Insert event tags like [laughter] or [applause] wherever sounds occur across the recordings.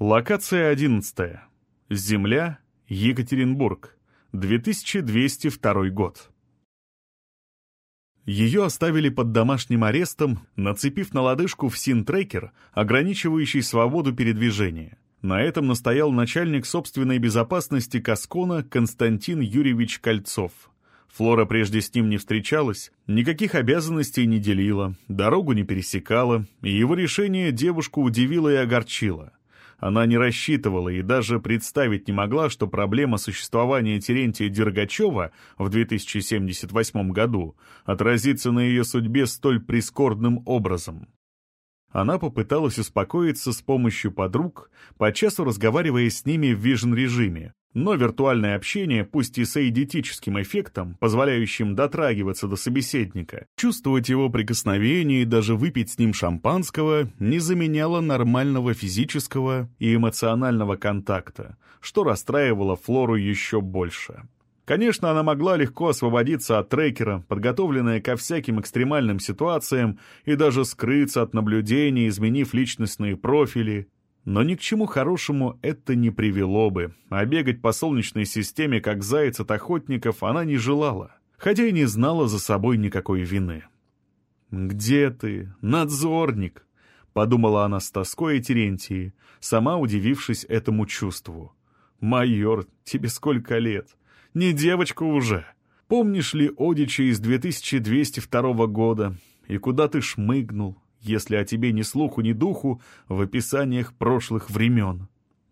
Локация 11. Земля, Екатеринбург. 2202 год. Ее оставили под домашним арестом, нацепив на лодыжку в син-трекер, ограничивающий свободу передвижения. На этом настоял начальник собственной безопасности Каскона Константин Юрьевич Кольцов. Флора прежде с ним не встречалась, никаких обязанностей не делила, дорогу не пересекала, и его решение девушку удивило и огорчило. Она не рассчитывала и даже представить не могла, что проблема существования Терентия Дергачева в 2078 году отразится на ее судьбе столь прискорбным образом. Она попыталась успокоиться с помощью подруг, по часу разговаривая с ними в вижн-режиме, но виртуальное общение, пусть и с эйдетическим эффектом, позволяющим дотрагиваться до собеседника, чувствовать его прикосновение и даже выпить с ним шампанского, не заменяло нормального физического и эмоционального контакта, что расстраивало Флору еще больше. Конечно, она могла легко освободиться от трекера, подготовленная ко всяким экстремальным ситуациям, и даже скрыться от наблюдений, изменив личностные профили. Но ни к чему хорошему это не привело бы, а бегать по солнечной системе, как заяц от охотников, она не желала, хотя и не знала за собой никакой вины. «Где ты, надзорник?» — подумала она с тоской о Терентии, сама удивившись этому чувству. «Майор, тебе сколько лет?» Не девочка уже. Помнишь ли Одича из 2202 года? И куда ты шмыгнул, если о тебе ни слуху, ни духу в описаниях прошлых времен?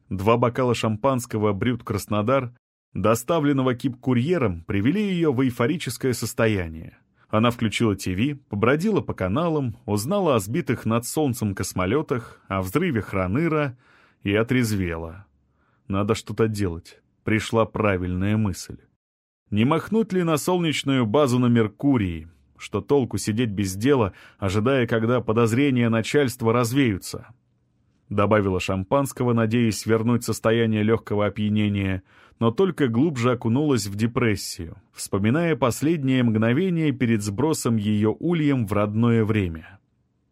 Два бокала шампанского «Брют Краснодар», доставленного кип-курьером, привели ее в эйфорическое состояние. Она включила ТВ, побродила по каналам, узнала о сбитых над солнцем космолетах, о взрыве Храныра и отрезвела. Надо что-то делать пришла правильная мысль. Не махнуть ли на солнечную базу на Меркурии? Что толку сидеть без дела, ожидая, когда подозрения начальства развеются? Добавила шампанского, надеясь вернуть состояние легкого опьянения, но только глубже окунулась в депрессию, вспоминая последние мгновения перед сбросом ее ульем в родное время.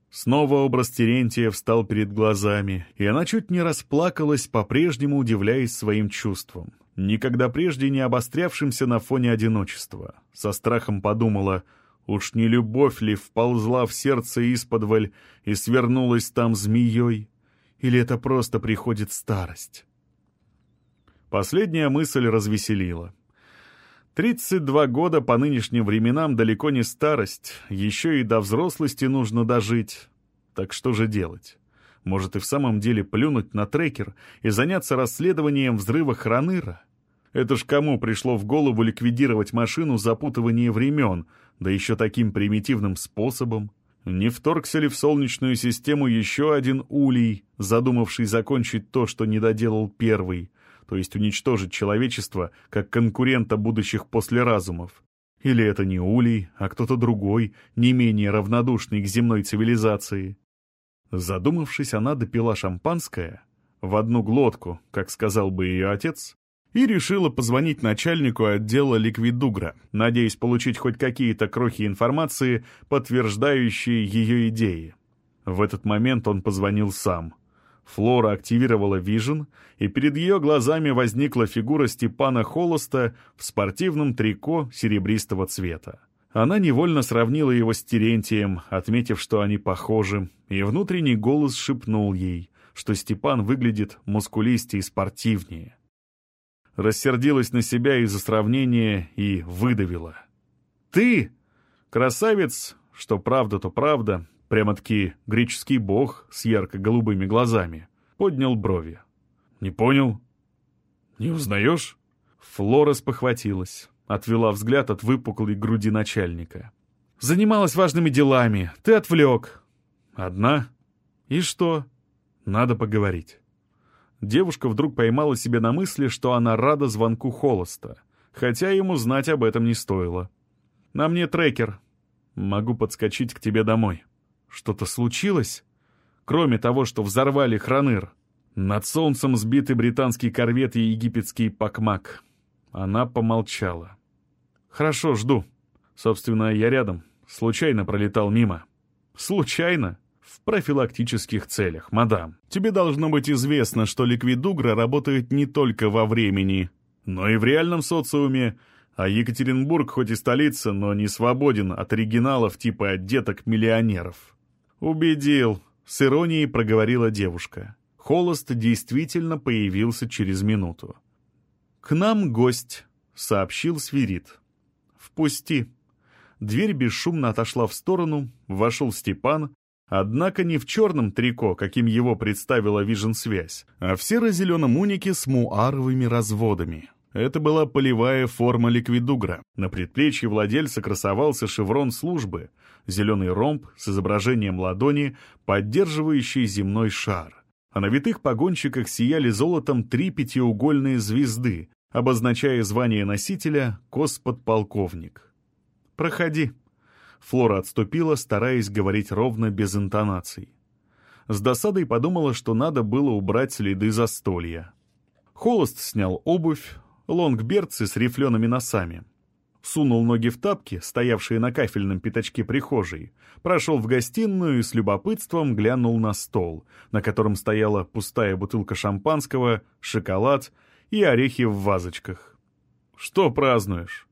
Снова образ Терентия встал перед глазами, и она чуть не расплакалась, по-прежнему удивляясь своим чувствам никогда прежде не обострявшимся на фоне одиночества. Со страхом подумала, уж не любовь ли вползла в сердце исподволь и свернулась там змеей, или это просто приходит старость? Последняя мысль развеселила. Тридцать два года по нынешним временам далеко не старость, еще и до взрослости нужно дожить. Так что же делать? Может и в самом деле плюнуть на трекер и заняться расследованием взрыва Храныра? Это ж кому пришло в голову ликвидировать машину запутывания времен, да еще таким примитивным способом? Не вторгся ли в Солнечную систему еще один улей, задумавший закончить то, что не доделал первый, то есть уничтожить человечество как конкурента будущих послеразумов? Или это не улей, а кто-то другой, не менее равнодушный к земной цивилизации? Задумавшись, она допила шампанское в одну глотку, как сказал бы ее отец, и решила позвонить начальнику отдела Ликвидугра, надеясь получить хоть какие-то крохи информации, подтверждающие ее идеи. В этот момент он позвонил сам. Флора активировала Вижен, и перед ее глазами возникла фигура Степана Холоста в спортивном трико серебристого цвета. Она невольно сравнила его с Терентием, отметив, что они похожи, и внутренний голос шепнул ей, что Степан выглядит мускулистее и спортивнее рассердилась на себя из-за сравнения и выдавила. «Ты, красавец, что правда, то правда, прямо-таки греческий бог с ярко-голубыми глазами, поднял брови. «Не понял? Не узнаешь?» Флора спохватилась, отвела взгляд от выпуклой груди начальника. «Занималась важными делами, ты отвлек». «Одна? И что?» «Надо поговорить». Девушка вдруг поймала себя на мысли, что она рада звонку Холоста, хотя ему знать об этом не стоило. «На мне трекер. Могу подскочить к тебе домой». «Что-то случилось?» «Кроме того, что взорвали Храныр. Над солнцем сбиты британский корвет и египетский Пакмак». Она помолчала. «Хорошо, жду. Собственно, я рядом. Случайно пролетал мимо». «Случайно? В профилактических целях, мадам. Тебе должно быть известно, что ликвидугра работает не только во времени, но и в реальном социуме, а Екатеринбург хоть и столица, но не свободен от оригиналов типа деток миллионеров. «Убедил», — с иронией проговорила девушка. Холост действительно появился через минуту. «К нам гость», — сообщил Свирит. «Впусти». Дверь бесшумно отошла в сторону, вошел Степан, однако не в черном трико, каким его представила Вижен-связь, а в серо-зеленом унике с муаровыми разводами. Это была полевая форма ликвидугра. На предплечье владельца красовался шеврон службы, зеленый ромб с изображением ладони, поддерживающий земной шар. А на витых погонщиках сияли золотом три пятиугольные звезды, обозначая звание носителя «Косподполковник». «Проходи». Флора отступила, стараясь говорить ровно, без интонаций. С досадой подумала, что надо было убрать следы застолья. Холост снял обувь, лонгберцы с рифлеными носами. Сунул ноги в тапки, стоявшие на кафельном пятачке прихожей, прошел в гостиную и с любопытством глянул на стол, на котором стояла пустая бутылка шампанского, шоколад и орехи в вазочках. «Что празднуешь?»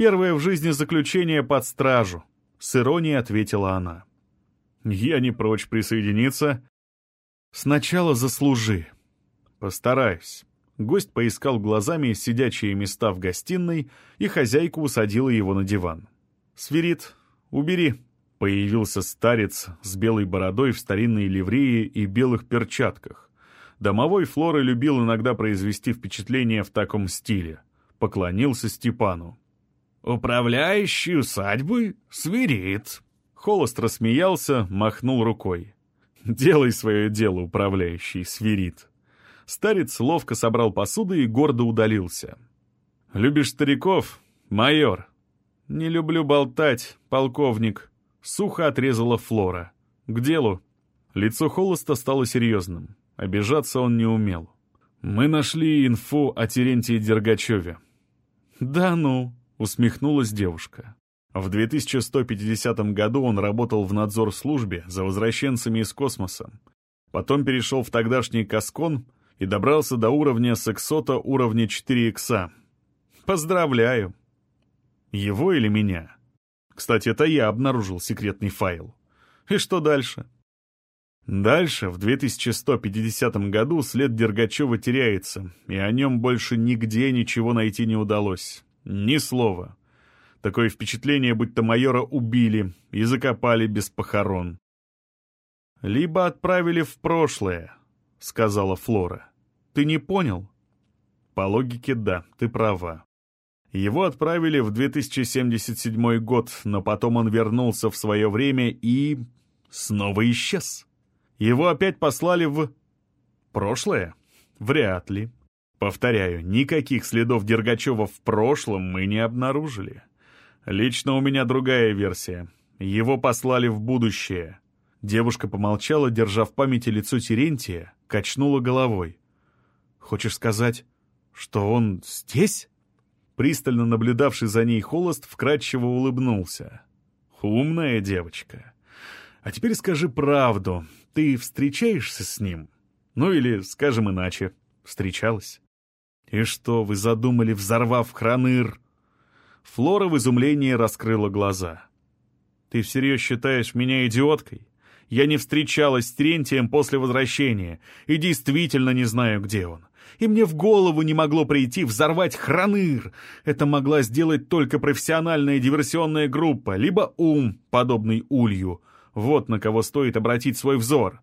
«Первое в жизни заключение под стражу», — с иронией ответила она. «Я не прочь присоединиться». «Сначала заслужи». «Постараюсь». Гость поискал глазами сидячие места в гостиной, и хозяйка усадила его на диван. «Сверит, убери». Появился старец с белой бородой в старинной ливрее и белых перчатках. Домовой Флоры любил иногда произвести впечатление в таком стиле. Поклонился Степану. «Управляющий усадьбы свирит». Холост рассмеялся, махнул рукой. «Делай свое дело, управляющий, свирит». Старец ловко собрал посуду и гордо удалился. «Любишь стариков, майор?» «Не люблю болтать, полковник», — сухо отрезала Флора. «К делу». Лицо Холоста стало серьезным. Обижаться он не умел. «Мы нашли инфу о Терентии Дергачеве». «Да ну», — усмехнулась девушка. В 2150 году он работал в надзор службе за возвращенцами из космоса. Потом перешел в тогдашний Каскон — и добрался до уровня сексота уровня 4 икса. Поздравляю. Его или меня? Кстати, это я обнаружил секретный файл. И что дальше? Дальше, в 2150 году, след Дергачева теряется, и о нем больше нигде ничего найти не удалось. Ни слова. Такое впечатление, будто майора убили и закопали без похорон. «Либо отправили в прошлое», — сказала Флора. Ты не понял? По логике, да, ты права. Его отправили в 2077 год, но потом он вернулся в свое время и... снова исчез. Его опять послали в... прошлое? Вряд ли. Повторяю, никаких следов Дергачева в прошлом мы не обнаружили. Лично у меня другая версия. Его послали в будущее. Девушка помолчала, держа в памяти лицо Терентия, качнула головой. Хочешь сказать, что он здесь?» Пристально наблюдавший за ней холост вкрадчиво улыбнулся. «Умная девочка. А теперь скажи правду. Ты встречаешься с ним? Ну или, скажем иначе, встречалась?» «И что, вы задумали, взорвав храныр?» Флора в изумлении раскрыла глаза. «Ты всерьез считаешь меня идиоткой? Я не встречалась с Терентием после возвращения и действительно не знаю, где он и мне в голову не могло прийти взорвать храныр. Это могла сделать только профессиональная диверсионная группа, либо ум, подобный улью. Вот на кого стоит обратить свой взор.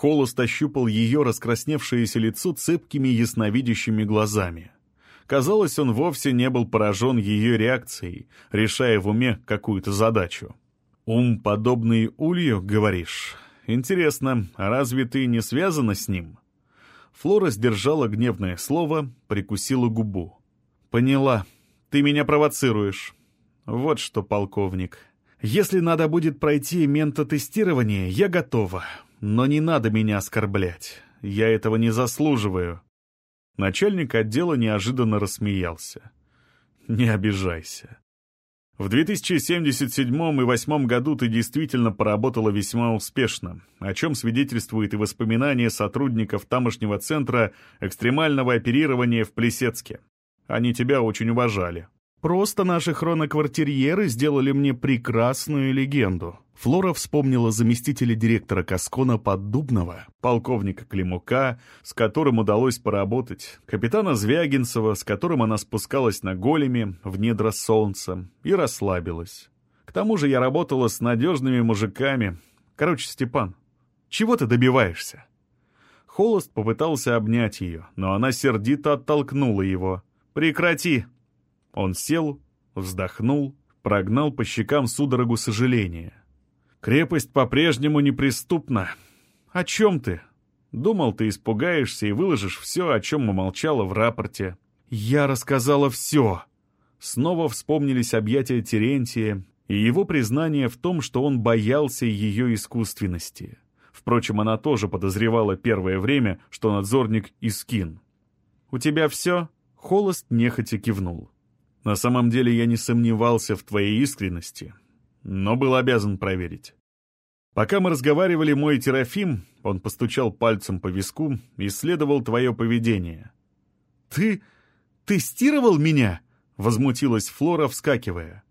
Холост ощупал ее раскрасневшееся лицо цепкими ясновидящими глазами. Казалось, он вовсе не был поражен ее реакцией, решая в уме какую-то задачу. «Ум, подобный улью, говоришь? Интересно, а разве ты не связана с ним?» Флора сдержала гневное слово, прикусила губу. «Поняла. Ты меня провоцируешь. Вот что, полковник. Если надо будет пройти ментотестирование, я готова. Но не надо меня оскорблять. Я этого не заслуживаю». Начальник отдела неожиданно рассмеялся. «Не обижайся. В 2077 и 2008 году ты действительно поработала весьма успешно, о чем свидетельствует и воспоминания сотрудников тамошнего центра экстремального оперирования в Плесецке. Они тебя очень уважали. Просто наши хроноквартирьеры сделали мне прекрасную легенду. Флора вспомнила заместителя директора Каскона Поддубного, полковника Климука, с которым удалось поработать, капитана Звягинцева, с которым она спускалась на големи в недра солнца и расслабилась. К тому же я работала с надежными мужиками. Короче, Степан, чего ты добиваешься? Холост попытался обнять ее, но она сердито оттолкнула его. «Прекрати!» Он сел, вздохнул, прогнал по щекам судорогу сожаления. «Крепость по-прежнему неприступна. О чем ты? Думал, ты испугаешься и выложишь все, о чем умолчала в рапорте. Я рассказала все!» Снова вспомнились объятия Терентия и его признание в том, что он боялся ее искусственности. Впрочем, она тоже подозревала первое время, что надзорник Искин. «У тебя все?» Холост нехотя кивнул. На самом деле я не сомневался в твоей искренности, но был обязан проверить. Пока мы разговаривали, мой Терафим, он постучал пальцем по виску, исследовал твое поведение. «Ты тестировал меня?» — возмутилась Флора, вскакивая.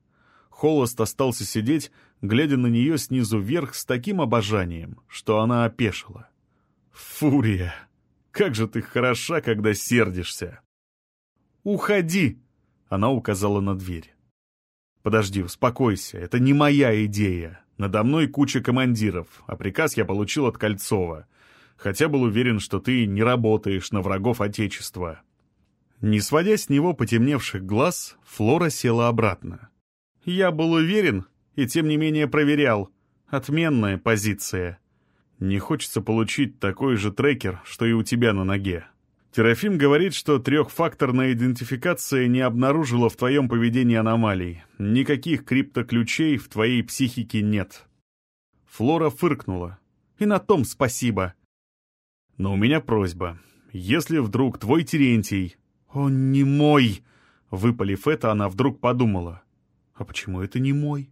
Холост остался сидеть, глядя на нее снизу вверх с таким обожанием, что она опешила. «Фурия! Как же ты хороша, когда сердишься!» «Уходи!» Она указала на дверь. «Подожди, успокойся, это не моя идея. Надо мной куча командиров, а приказ я получил от Кольцова. Хотя был уверен, что ты не работаешь на врагов Отечества». Не сводя с него потемневших глаз, Флора села обратно. «Я был уверен и тем не менее проверял. Отменная позиция. Не хочется получить такой же трекер, что и у тебя на ноге. Терафим говорит, что трехфакторная идентификация не обнаружила в твоем поведении аномалий. Никаких криптоключей в твоей психике нет. Флора фыркнула. И на том спасибо. Но у меня просьба. Если вдруг твой Терентий... Он не мой! Выпалив это, она вдруг подумала. А почему это не мой?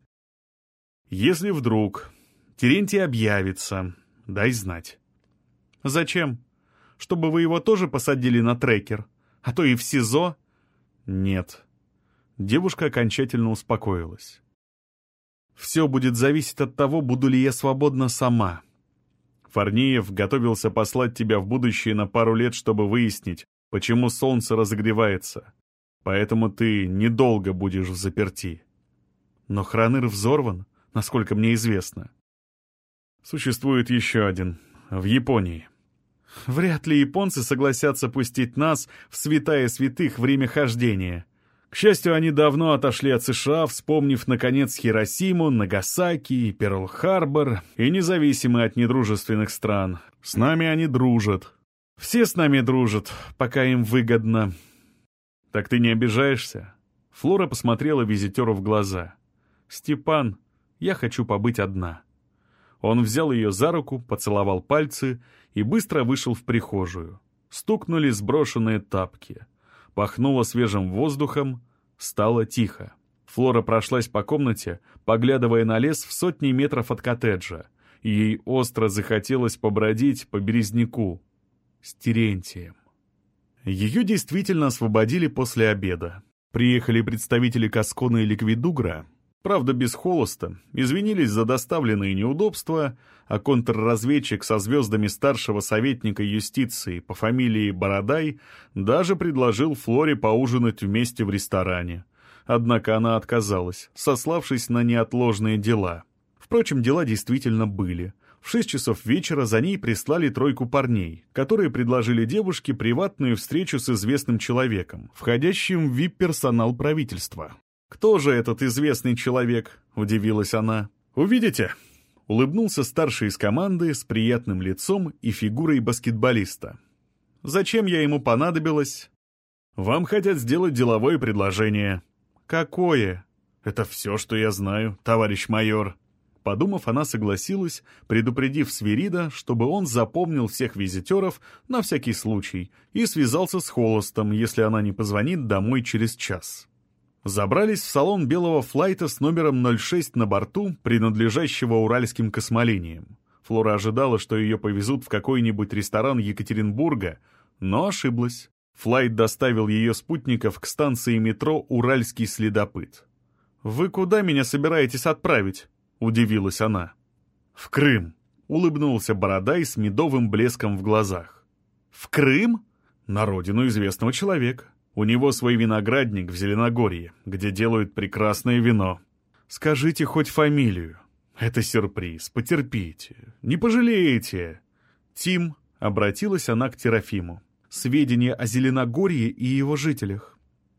Если вдруг Терентий объявится, дай знать. Зачем? Чтобы вы его тоже посадили на трекер? А то и в СИЗО?» «Нет». Девушка окончательно успокоилась. «Все будет зависеть от того, буду ли я свободна сама. Фарниев готовился послать тебя в будущее на пару лет, чтобы выяснить, почему солнце разогревается. Поэтому ты недолго будешь в заперти. Но Храныр взорван, насколько мне известно. Существует еще один, в Японии. Вряд ли японцы согласятся пустить нас в святая святых время хождения. К счастью, они давно отошли от США, вспомнив, наконец, Хиросиму, Нагасаки и Перл-Харбор, и независимы от недружественных стран. С нами они дружат. Все с нами дружат, пока им выгодно. Так ты не обижаешься? Флора посмотрела визитеру в глаза. «Степан, я хочу побыть одна». Он взял ее за руку, поцеловал пальцы и быстро вышел в прихожую. Стукнули сброшенные тапки. Пахнуло свежим воздухом, стало тихо. Флора прошлась по комнате, поглядывая на лес в сотни метров от коттеджа. ей остро захотелось побродить по березняку с Терентием. Ее действительно освободили после обеда. Приехали представители Каскона и Ликвидугра, Правда, без холоста, извинились за доставленные неудобства, а контрразведчик со звездами старшего советника юстиции по фамилии Бородай даже предложил Флоре поужинать вместе в ресторане. Однако она отказалась, сославшись на неотложные дела. Впрочем, дела действительно были. В шесть часов вечера за ней прислали тройку парней, которые предложили девушке приватную встречу с известным человеком, входящим в вип-персонал правительства. «Кто же этот известный человек?» — удивилась она. «Увидите?» — улыбнулся старший из команды с приятным лицом и фигурой баскетболиста. «Зачем я ему понадобилась?» «Вам хотят сделать деловое предложение». «Какое?» «Это все, что я знаю, товарищ майор». Подумав, она согласилась, предупредив Свирида, чтобы он запомнил всех визитеров на всякий случай и связался с Холостом, если она не позвонит домой через час. Забрались в салон белого флайта с номером 06 на борту, принадлежащего уральским космолиниям. Флора ожидала, что ее повезут в какой-нибудь ресторан Екатеринбурга, но ошиблась. Флайт доставил ее спутников к станции метро «Уральский следопыт». «Вы куда меня собираетесь отправить?» — удивилась она. «В Крым», — улыбнулся Бородай с медовым блеском в глазах. «В Крым?» «На родину известного человека. У него свой виноградник в Зеленогорье, где делают прекрасное вино. Скажите хоть фамилию. Это сюрприз, потерпите. Не пожалеете». «Тим», — обратилась она к Терафиму. «Сведения о Зеленогорье и его жителях».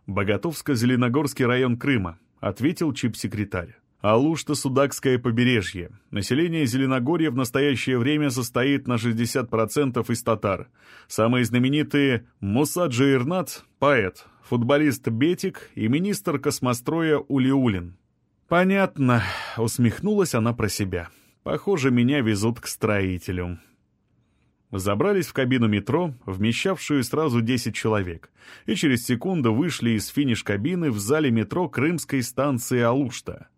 «Боготовско-Зеленогорский район Крыма», — ответил чип-секретарь. Алушта-Судакское побережье. Население Зеленогорья в настоящее время состоит на 60% из татар. Самые знаменитые Муса Джаирнат, поэт, футболист Бетик и министр космостроя Улиулин. «Понятно», — усмехнулась она про себя. «Похоже, меня везут к строителю». Забрались в кабину метро, вмещавшую сразу 10 человек, и через секунду вышли из финиш-кабины в зале метро крымской станции Алушта.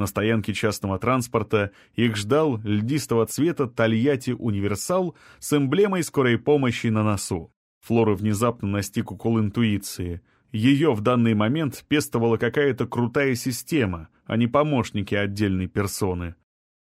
На стоянке частного транспорта их ждал льдистого цвета Тольятти Универсал с эмблемой скорой помощи на носу. Флора внезапно настиг укол интуиции. Ее в данный момент пестовала какая-то крутая система, а не помощники отдельной персоны.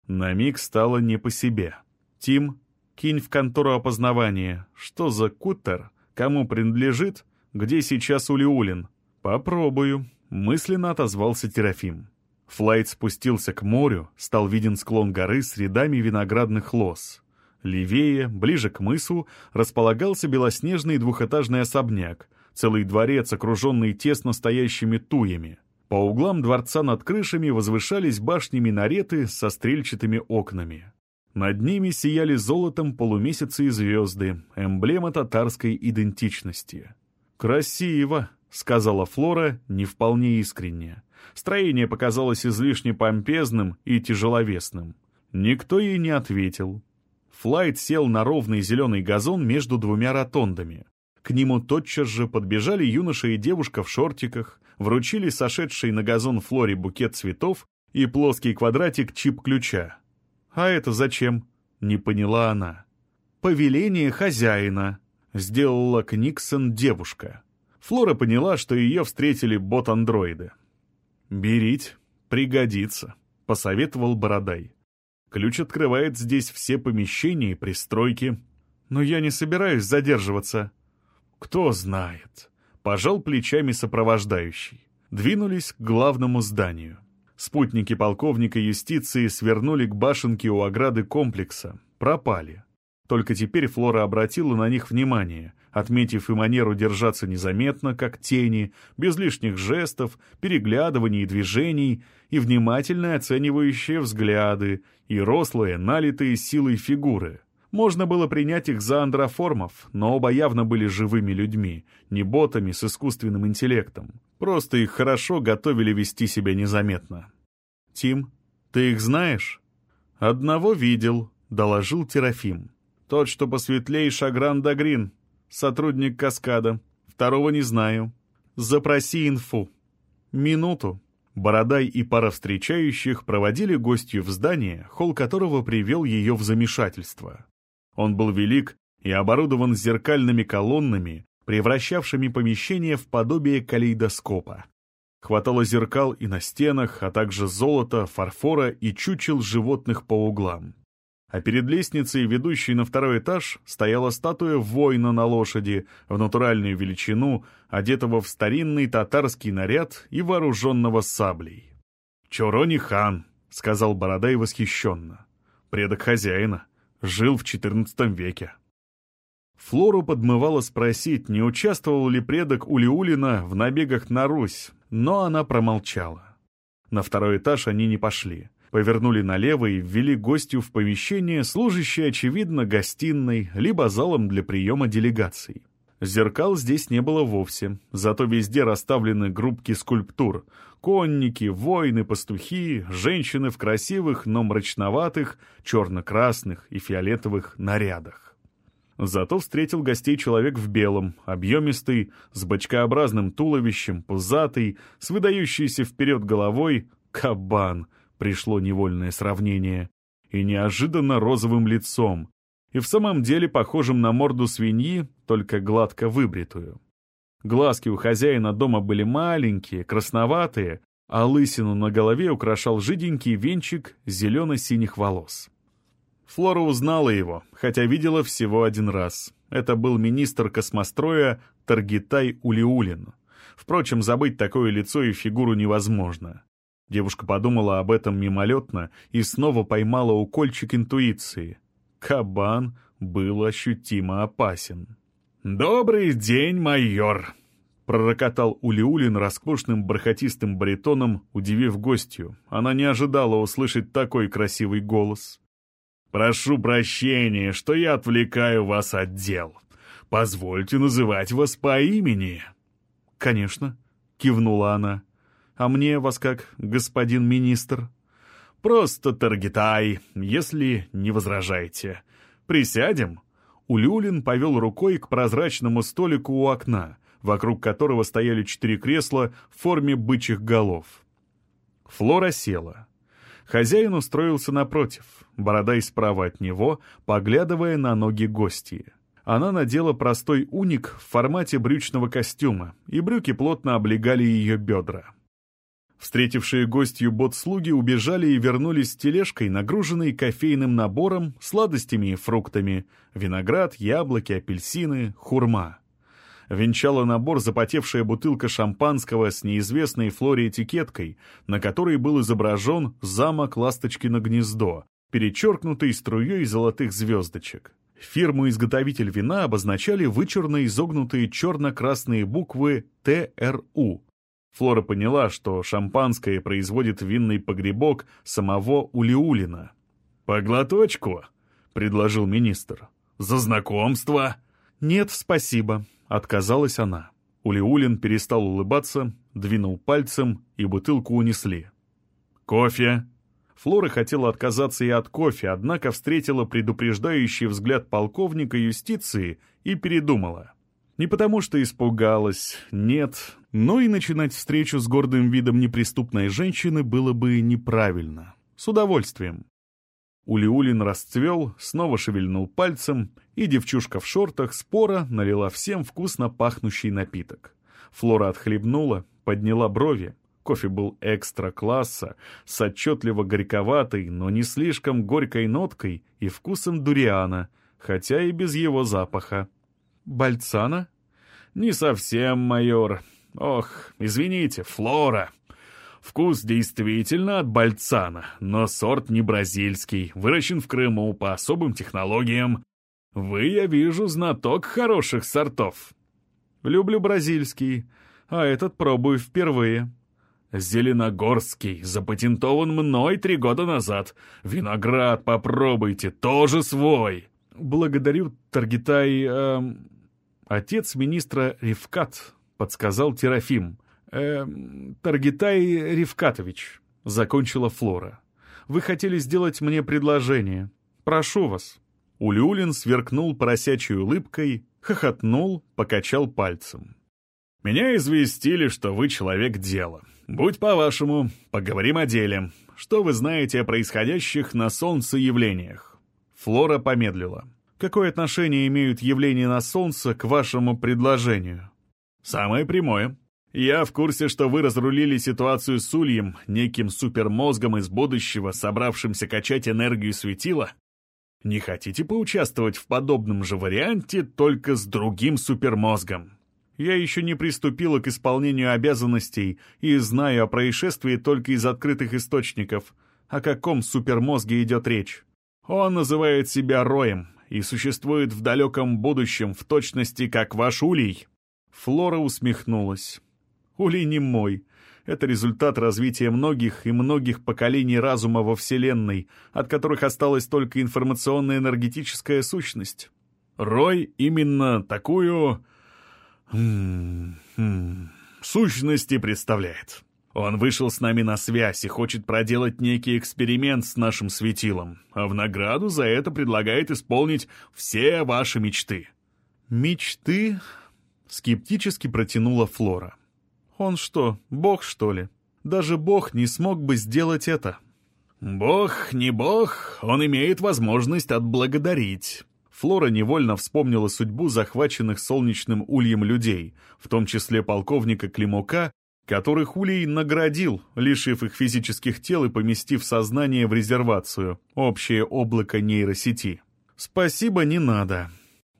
На миг стало не по себе. «Тим, кинь в контору опознавания. Что за кутер? Кому принадлежит? Где сейчас Улиулин?» «Попробую», — мысленно отозвался Терафим. Флайт спустился к морю, стал виден склон горы с рядами виноградных лоз. Левее, ближе к мысу, располагался белоснежный двухэтажный особняк, целый дворец, окруженный тесно стоящими туями. По углам дворца над крышами возвышались башни-минареты со стрельчатыми окнами. Над ними сияли золотом полумесяцы и звезды, эмблема татарской идентичности. «Красиво», — сказала Флора не вполне искренне. Строение показалось излишне помпезным и тяжеловесным. Никто ей не ответил. Флайт сел на ровный зеленый газон между двумя ротондами. К нему тотчас же подбежали юноша и девушка в шортиках, вручили сошедший на газон Флоре букет цветов и плоский квадратик чип-ключа. «А это зачем?» — не поняла она. «Повеление хозяина», — сделала Книксон девушка. Флора поняла, что ее встретили бот-андроиды. «Берите, пригодится», — посоветовал Бородай. «Ключ открывает здесь все помещения и пристройки. Но я не собираюсь задерживаться». «Кто знает», — пожал плечами сопровождающий. Двинулись к главному зданию. Спутники полковника юстиции свернули к башенке у ограды комплекса. Пропали. Только теперь Флора обратила на них внимание, отметив и манеру держаться незаметно, как тени, без лишних жестов, переглядываний и движений, и внимательно оценивающие взгляды, и рослые, налитые силой фигуры. Можно было принять их за андроформов, но оба явно были живыми людьми, не ботами с искусственным интеллектом. Просто их хорошо готовили вести себя незаметно. «Тим, ты их знаешь?» «Одного видел», — доложил Терафим. Тот, что посветлее Шагран Дагрин, сотрудник Каскада. Второго не знаю. Запроси инфу. Минуту. Бородай и пара встречающих проводили гостью в здание, холл которого привел ее в замешательство. Он был велик и оборудован зеркальными колоннами, превращавшими помещение в подобие калейдоскопа. Хватало зеркал и на стенах, а также золота, фарфора и чучел животных по углам а перед лестницей, ведущей на второй этаж, стояла статуя воина на лошади в натуральную величину, одетого в старинный татарский наряд и вооруженного саблей. «Чорони хан», — сказал Бородай восхищенно, — «предок хозяина, жил в XIV веке». Флору подмывало спросить, не участвовал ли предок Улиулина в набегах на Русь, но она промолчала. На второй этаж они не пошли повернули налево и ввели гостю в помещение, служащее, очевидно, гостиной, либо залом для приема делегаций. Зеркал здесь не было вовсе, зато везде расставлены группки скульптур. Конники, воины, пастухи, женщины в красивых, но мрачноватых, черно-красных и фиолетовых нарядах. Зато встретил гостей человек в белом, объемистый, с бочкообразным туловищем, пузатый, с выдающейся вперед головой, кабан, пришло невольное сравнение, и неожиданно розовым лицом, и в самом деле похожим на морду свиньи, только гладко выбритую. Глазки у хозяина дома были маленькие, красноватые, а лысину на голове украшал жиденький венчик зелено-синих волос. Флора узнала его, хотя видела всего один раз. Это был министр космостроя Таргитай Улиулин. Впрочем, забыть такое лицо и фигуру невозможно. Девушка подумала об этом мимолетно и снова поймала укольчик интуиции. Кабан был ощутимо опасен. «Добрый день, майор!» Пророкотал Улиулин роскошным бархатистым баритоном, удивив гостью. Она не ожидала услышать такой красивый голос. «Прошу прощения, что я отвлекаю вас от дел. Позвольте называть вас по имени». «Конечно», — кивнула она. «А мне вас как господин министр?» «Просто Таргитай, если не возражаете. Присядем?» Улюлин повел рукой к прозрачному столику у окна, вокруг которого стояли четыре кресла в форме бычьих голов. Флора села. Хозяин устроился напротив, борода справа от него, поглядывая на ноги гостья. Она надела простой уник в формате брючного костюма, и брюки плотно облегали ее бедра. Встретившие гостью бот-слуги убежали и вернулись с тележкой, нагруженной кофейным набором, сладостями и фруктами, виноград, яблоки, апельсины, хурма венчала набор запотевшая бутылка шампанского с неизвестной Флоре этикеткой, на которой был изображен замок Ласточкино гнездо, перечеркнутый струей золотых звездочек. Фирму-изготовитель вина обозначали вычурно изогнутые черно-красные буквы ТРУ. Флора поняла, что шампанское производит винный погребок самого Улиулина. «По глоточку?» — предложил министр. «За знакомство?» «Нет, спасибо», Отказалась она. Улиулин перестал улыбаться, двинул пальцем, и бутылку унесли. «Кофе?» Флора хотела отказаться и от кофе, однако встретила предупреждающий взгляд полковника юстиции и передумала. Не потому что испугалась, нет, но и начинать встречу с гордым видом неприступной женщины было бы неправильно. С удовольствием. Улиулин расцвел, снова шевельнул пальцем, и девчушка в шортах спора налила всем вкусно пахнущий напиток. Флора отхлебнула, подняла брови. Кофе был экстра-класса, с отчетливо горьковатой, но не слишком горькой ноткой и вкусом дуриана, хотя и без его запаха. «Бальцана?» «Не совсем, майор. Ох, извините, Флора!» Вкус действительно от бальцана, но сорт не бразильский, выращен в Крыму по особым технологиям. Вы, я вижу, знаток хороших сортов. Люблю бразильский, а этот пробую впервые. Зеленогорский, запатентован мной три года назад. Виноград попробуйте, тоже свой. Благодарю, Таргитай... Э, отец министра Ревкат, подсказал Терафим. «Э, Таргитай Ревкатович», — закончила Флора. «Вы хотели сделать мне предложение. Прошу вас». Улюлин сверкнул поросячей улыбкой, хохотнул, покачал пальцем. «Меня известили, что вы человек дела. Будь по-вашему, поговорим о деле. Что вы знаете о происходящих на Солнце явлениях?» Флора помедлила. «Какое отношение имеют явления на Солнце к вашему предложению?» «Самое прямое. Я в курсе, что вы разрулили ситуацию с Ульем, неким супермозгом из будущего, собравшимся качать энергию светила. Не хотите поучаствовать в подобном же варианте, только с другим супермозгом? Я еще не приступила к исполнению обязанностей и знаю о происшествии только из открытых источников. О каком супермозге идет речь? Он называет себя Роем и существует в далеком будущем в точности, как ваш Улей. Флора усмехнулась. Улей не мой. Это результат развития многих и многих поколений разума во Вселенной, от которых осталась только информационная энергетическая сущность. Рой именно такую... сущность и представляет. Он вышел с нами на связь и хочет проделать некий эксперимент с нашим светилом, а в награду за это предлагает исполнить все ваши мечты». «Мечты?» — скептически протянула Флора. «Он что, бог, что ли? Даже бог не смог бы сделать это». «Бог, не бог, он имеет возможность отблагодарить». Флора невольно вспомнила судьбу захваченных солнечным ульем людей, в том числе полковника Климука, которых Улей наградил, лишив их физических тел и поместив сознание в резервацию, общее облако нейросети. «Спасибо, не надо».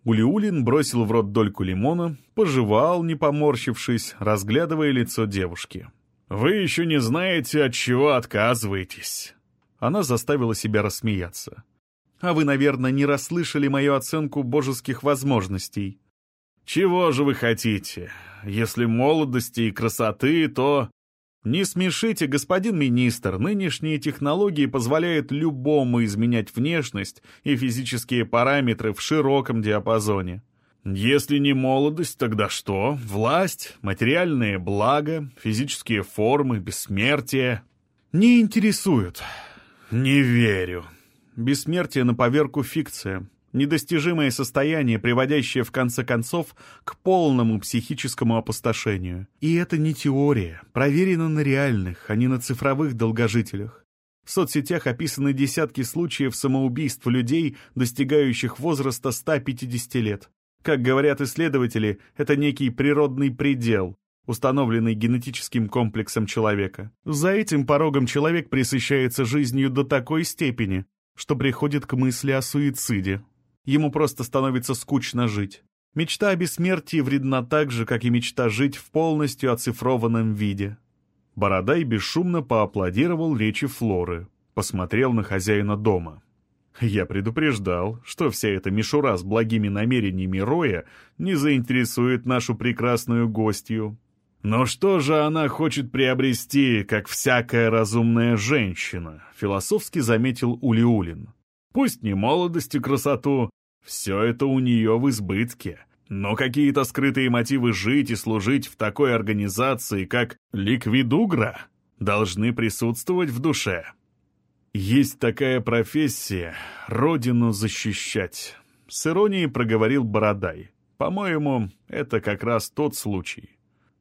Улиулин бросил в рот дольку лимона, пожевал, не поморщившись, разглядывая лицо девушки. «Вы еще не знаете, от чего отказываетесь». Она заставила себя рассмеяться. «А вы, наверное, не расслышали мою оценку божеских возможностей». «Чего же вы хотите? Если молодости и красоты, то...» «Не смешите, господин министр, нынешние технологии позволяют любому изменять внешность и физические параметры в широком диапазоне». «Если не молодость, тогда что? Власть, материальные блага, физические формы, бессмертие?» «Не интересуют», «Не верю». Бессмертие на поверку фикция. Недостижимое состояние, приводящее в конце концов к полному психическому опустошению. И это не теория, проверено на реальных, а не на цифровых долгожителях. В соцсетях описаны десятки случаев самоубийств людей, достигающих возраста 150 лет. Как говорят исследователи, это некий природный предел, установленный генетическим комплексом человека. За этим порогом человек присыщается жизнью до такой степени, что приходит к мысли о суициде. Ему просто становится скучно жить. Мечта о бессмертии вредна так же, как и мечта жить в полностью оцифрованном виде. Бородай бесшумно поаплодировал речи Флоры, посмотрел на хозяина дома. Я предупреждал, что вся эта мишура с благими намерениями Роя не заинтересует нашу прекрасную гостью. «Но что же она хочет приобрести, как всякая разумная женщина?» — философски заметил Улиулин. «Пусть не молодость и красоту, все это у нее в избытке, но какие-то скрытые мотивы жить и служить в такой организации, как Ликвидугра, должны присутствовать в душе. Есть такая профессия — родину защищать», — с иронией проговорил Бородай. «По-моему, это как раз тот случай».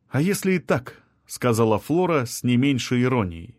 «А если и так?» — сказала Флора с не меньшей иронией.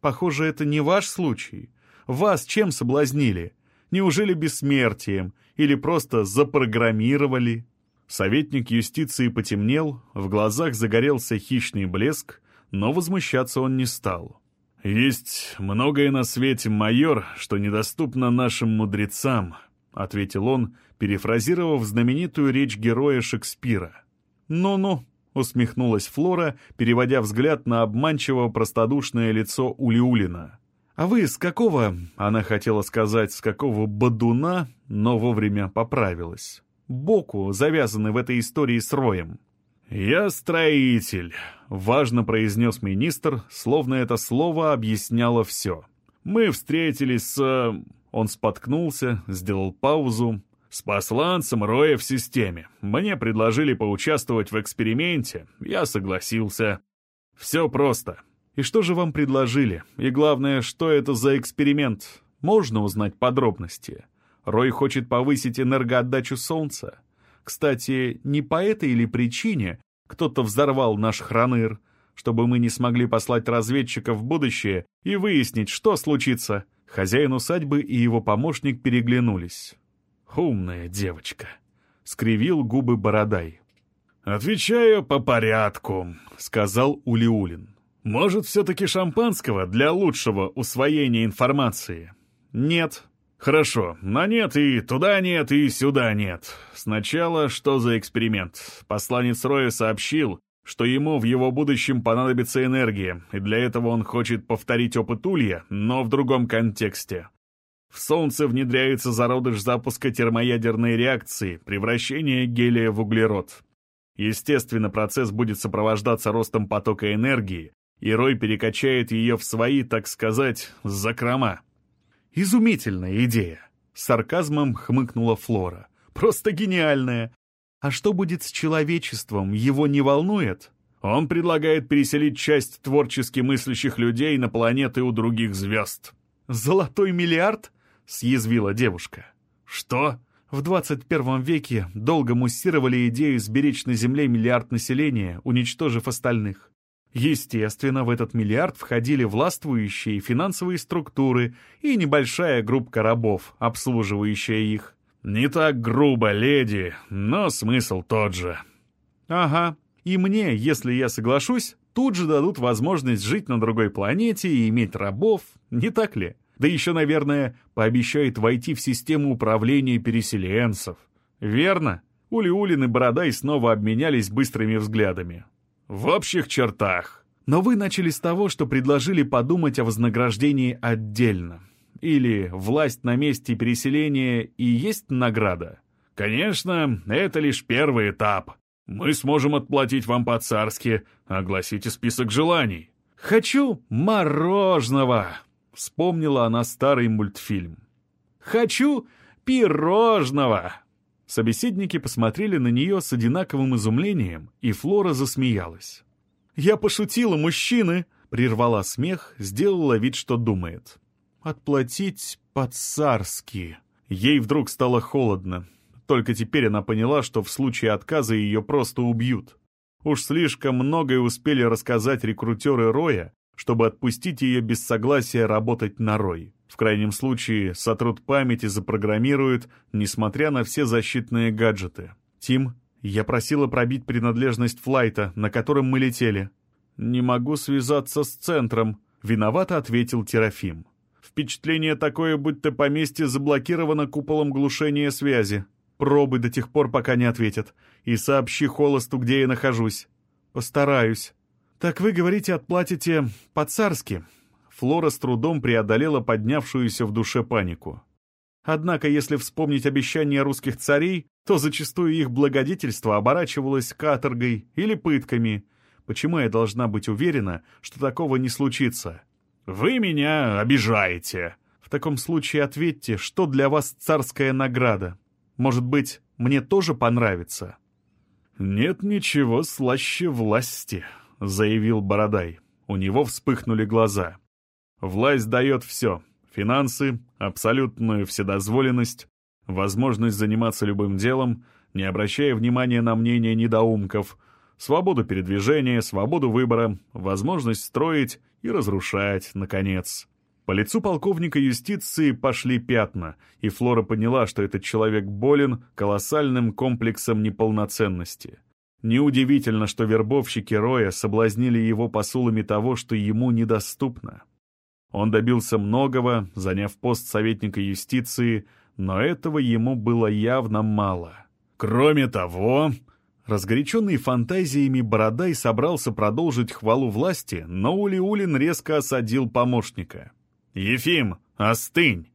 «Похоже, это не ваш случай. Вас чем соблазнили? Неужели бессмертием? Или просто запрограммировали?» Советник юстиции потемнел, в глазах загорелся хищный блеск, но возмущаться он не стал. «Есть многое на свете, майор, что недоступно нашим мудрецам», — ответил он, перефразировав знаменитую речь героя Шекспира. «Ну-ну», — усмехнулась Флора, переводя взгляд на обманчиво простодушное лицо Улиулина. «А вы с какого...» — она хотела сказать, с какого бодуна, но вовремя поправилась. «Боку завязаны в этой истории с Роем». «Я строитель», — важно произнес министр, словно это слово объясняло все. «Мы встретились с...» Он споткнулся, сделал паузу, с посланцем Роя в системе. Мне предложили поучаствовать в эксперименте, я согласился. Все просто. И что же вам предложили? И главное, что это за эксперимент? Можно узнать подробности? Рой хочет повысить энергоотдачу Солнца. Кстати, не по этой или причине кто-то взорвал наш хроныр, чтобы мы не смогли послать разведчиков в будущее и выяснить, что случится. Хозяин усадьбы и его помощник переглянулись. «Умная девочка», — скривил губы Бородай. «Отвечаю по порядку», — сказал Улиулин. «Может, все-таки шампанского для лучшего усвоения информации?» «Нет». «Хорошо, на нет и туда нет, и сюда нет. Сначала, что за эксперимент? Посланец Роя сообщил, что ему в его будущем понадобится энергия, и для этого он хочет повторить опыт Улья, но в другом контексте. В Солнце внедряется зародыш запуска термоядерной реакции, превращение гелия в углерод. Естественно, процесс будет сопровождаться ростом потока энергии, и Рой перекачает ее в свои, так сказать, закрома. «Изумительная идея!» — сарказмом хмыкнула Флора. «Просто гениальная! А что будет с человечеством, его не волнует? Он предлагает переселить часть творчески мыслящих людей на планеты у других звезд». «Золотой миллиард?» — съязвила девушка. «Что?» В 21 веке долго муссировали идею сберечь на Земле миллиард населения, уничтожив остальных. Естественно, в этот миллиард входили властвующие финансовые структуры и небольшая группа рабов, обслуживающая их. «Не так грубо, леди, но смысл тот же». «Ага, и мне, если я соглашусь, тут же дадут возможность жить на другой планете и иметь рабов, не так ли? Да еще, наверное, пообещает войти в систему управления переселенцев. Верно?» Ули-Улин и Бородай снова обменялись быстрыми взглядами. В общих чертах. Но вы начали с того, что предложили подумать о вознаграждении отдельно. Или власть на месте переселения и есть награда? Конечно, это лишь первый этап. Мы сможем отплатить вам по-царски. Огласите список желаний. «Хочу мороженого!» — вспомнила она старый мультфильм. «Хочу пирожного!» Собеседники посмотрели на нее с одинаковым изумлением, и Флора засмеялась. «Я пошутила, мужчины!» — прервала смех, сделала вид, что думает. «Отплатить по-царски!» Ей вдруг стало холодно. Только теперь она поняла, что в случае отказа ее просто убьют. Уж слишком многое успели рассказать рекрутеры Роя, чтобы отпустить ее без согласия работать на Рой. В крайнем случае, сотрут память и запрограммируют, несмотря на все защитные гаджеты. «Тим, я просила пробить принадлежность флайта, на котором мы летели». «Не могу связаться с центром», — виновато ответил Терафим. «Впечатление такое, будто поместье заблокировано куполом глушения связи. Пробуй до тех пор, пока не ответят, и сообщи Холосту, где я нахожусь. Постараюсь». «Так вы, говорите, отплатите по-царски?» Флора с трудом преодолела поднявшуюся в душе панику. Однако, если вспомнить обещания русских царей, то зачастую их благодетельство оборачивалось каторгой или пытками. Почему я должна быть уверена, что такого не случится? «Вы меня обижаете!» В таком случае ответьте, что для вас царская награда? Может быть, мне тоже понравится?» «Нет ничего слаще власти», — заявил Бородай. У него вспыхнули глаза. Власть дает все — финансы, абсолютную вседозволенность, возможность заниматься любым делом, не обращая внимания на мнение недоумков, свободу передвижения, свободу выбора, возможность строить и разрушать, наконец. По лицу полковника юстиции пошли пятна, и Флора поняла, что этот человек болен колоссальным комплексом неполноценности. Неудивительно, что вербовщики Роя соблазнили его посулами того, что ему недоступно. Он добился многого, заняв пост советника юстиции, но этого ему было явно мало. Кроме того, разгоряченный фантазиями Бородай собрался продолжить хвалу власти, но Улиулин резко осадил помощника. «Ефим, остынь!»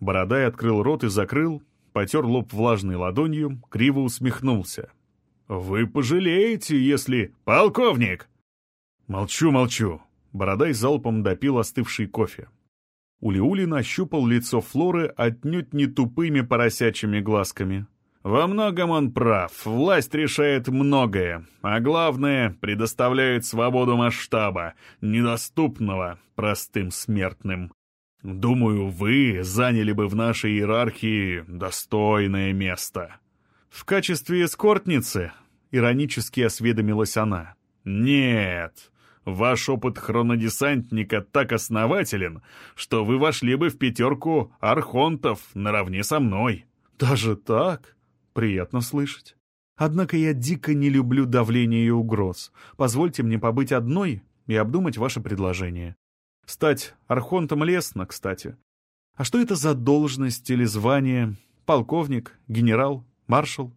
Бородай открыл рот и закрыл, потер лоб влажной ладонью, криво усмехнулся. «Вы пожалеете, если...» «Полковник!» «Молчу, молчу. Бородай залпом допил остывший кофе. Улиулин ощупал лицо Флоры отнюдь не тупыми поросячьими глазками. «Во многом он прав. Власть решает многое, а главное — предоставляет свободу масштаба, недоступного простым смертным. Думаю, вы заняли бы в нашей иерархии достойное место». «В качестве эскортницы?» — иронически осведомилась она. «Нет, Ваш опыт хронодесантника так основателен, что вы вошли бы в пятерку архонтов наравне со мной». «Даже так? Приятно слышать. Однако я дико не люблю давление и угроз. Позвольте мне побыть одной и обдумать ваше предложение. Стать архонтом лестно, кстати. А что это за должность или звание? Полковник, генерал, маршал?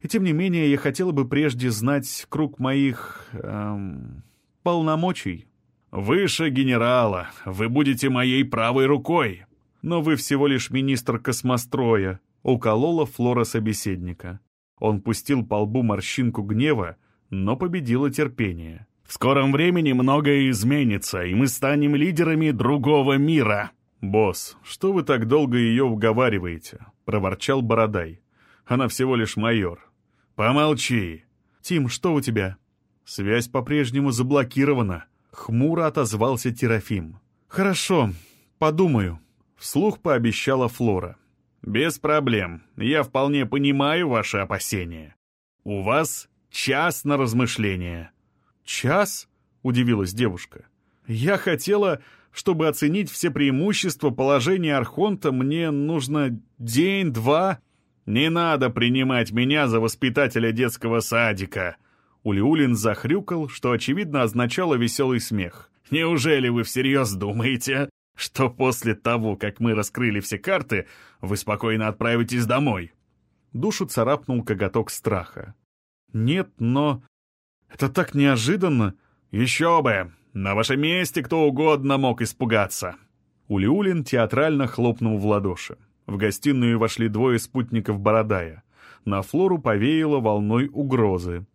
И тем не менее, я хотела бы прежде знать круг моих... Эм, полномочий. «Выше генерала, вы будете моей правой рукой!» «Но вы всего лишь министр космостроя», — уколола Флора собеседника. Он пустил по лбу морщинку гнева, но победило терпение. «В скором времени многое изменится, и мы станем лидерами другого мира!» «Босс, что вы так долго ее уговариваете?» — проворчал Бородай. «Она всего лишь майор». «Помолчи!» «Тим, что у тебя?» Связь по-прежнему заблокирована. Хмуро отозвался Терафим. «Хорошо, подумаю», — вслух пообещала Флора. «Без проблем. Я вполне понимаю ваши опасения. У вас час на размышление». «Час?» — удивилась девушка. «Я хотела, чтобы оценить все преимущества положения Архонта, мне нужно день-два...» «Не надо принимать меня за воспитателя детского садика!» Улиулин захрюкал, что, очевидно, означало веселый смех. «Неужели вы всерьез думаете, что после того, как мы раскрыли все карты, вы спокойно отправитесь домой?» Душу царапнул коготок страха. «Нет, но... Это так неожиданно!» «Еще бы! На вашем месте кто угодно мог испугаться!» Улиулин театрально хлопнул в ладоши. В гостиную вошли двое спутников Бородая. На Флору повеяло волной угрозы.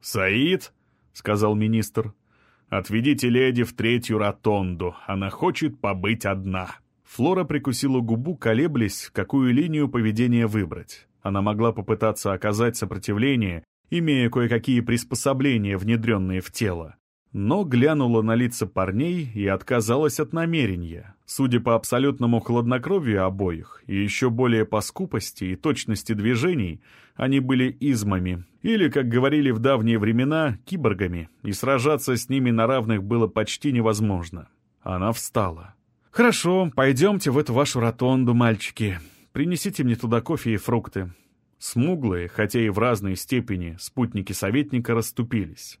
«Саид», — сказал министр, — «отведите леди в третью ротонду, она хочет побыть одна». Флора прикусила губу, колеблясь, какую линию поведения выбрать. Она могла попытаться оказать сопротивление, имея кое-какие приспособления, внедренные в тело но глянула на лица парней и отказалась от намерения. Судя по абсолютному хладнокровию обоих, и еще более по скупости и точности движений, они были измами, или, как говорили в давние времена, киборгами, и сражаться с ними на равных было почти невозможно. Она встала. «Хорошо, пойдемте в эту вашу ротонду, мальчики. Принесите мне туда кофе и фрукты». Смуглые, хотя и в разной степени, спутники советника расступились.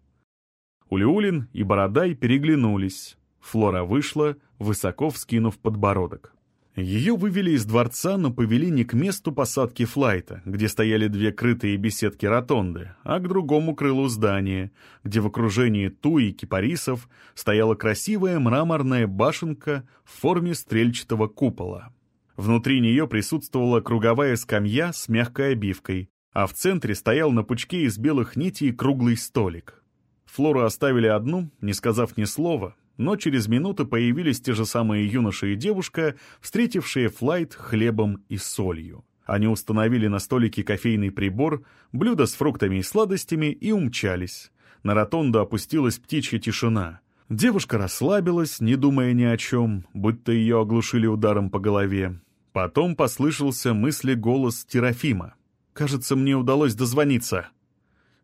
Улиулин и Бородай переглянулись. Флора вышла, высоко вскинув подбородок. Ее вывели из дворца, но повели не к месту посадки флайта, где стояли две крытые беседки ротонды, а к другому крылу здания, где в окружении туи и кипарисов стояла красивая мраморная башенка в форме стрельчатого купола. Внутри нее присутствовала круговая скамья с мягкой обивкой, а в центре стоял на пучке из белых нитей круглый столик. Флору оставили одну, не сказав ни слова, но через минуту появились те же самые юноша и девушка, встретившие флайт хлебом и солью. Они установили на столике кофейный прибор, блюдо с фруктами и сладостями и умчались. На ротонду опустилась птичья тишина. Девушка расслабилась, не думая ни о чем, будто ее оглушили ударом по голове. Потом послышался мысли голос Терафима. «Кажется, мне удалось дозвониться».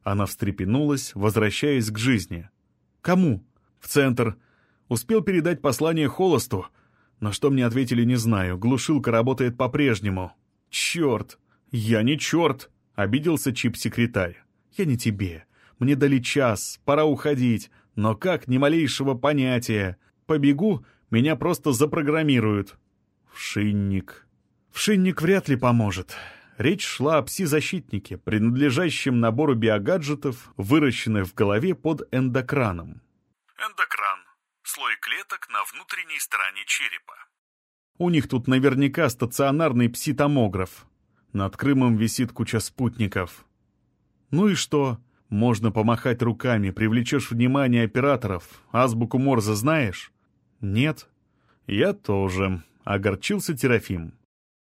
Она встрепенулась, возвращаясь к жизни. «Кому?» «В центр. Успел передать послание Холосту. На что мне ответили, не знаю. Глушилка работает по-прежнему». «Черт! Я не черт!» — обиделся чип-секретарь. «Я не тебе. Мне дали час, пора уходить. Но как, ни малейшего понятия. Побегу, меня просто запрограммируют». «Вшинник». «Вшинник вряд ли поможет. Речь шла о пси-защитнике, принадлежащем набору биогаджетов, выращенных в голове под эндокраном. Эндокран – слой клеток на внутренней стороне черепа. У них тут наверняка стационарный пси-томограф. Над Крымом висит куча спутников. Ну и что? Можно помахать руками, привлечешь внимание операторов. Азбуку Морзе знаешь? Нет. Я тоже. Огорчился Терафим.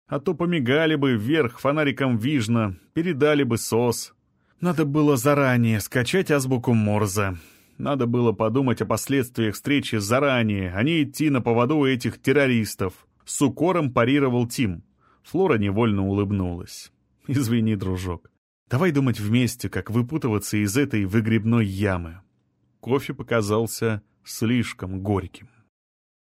А то помигали бы вверх фонариком Вижна, передали бы СОС. Надо было заранее скачать азбуку Морзе. Надо было подумать о последствиях встречи заранее, а не идти на поводу этих террористов. С укором парировал Тим. Флора невольно улыбнулась. [laughs] «Извини, дружок. Давай думать вместе, как выпутываться из этой выгребной ямы». Кофе показался слишком горьким.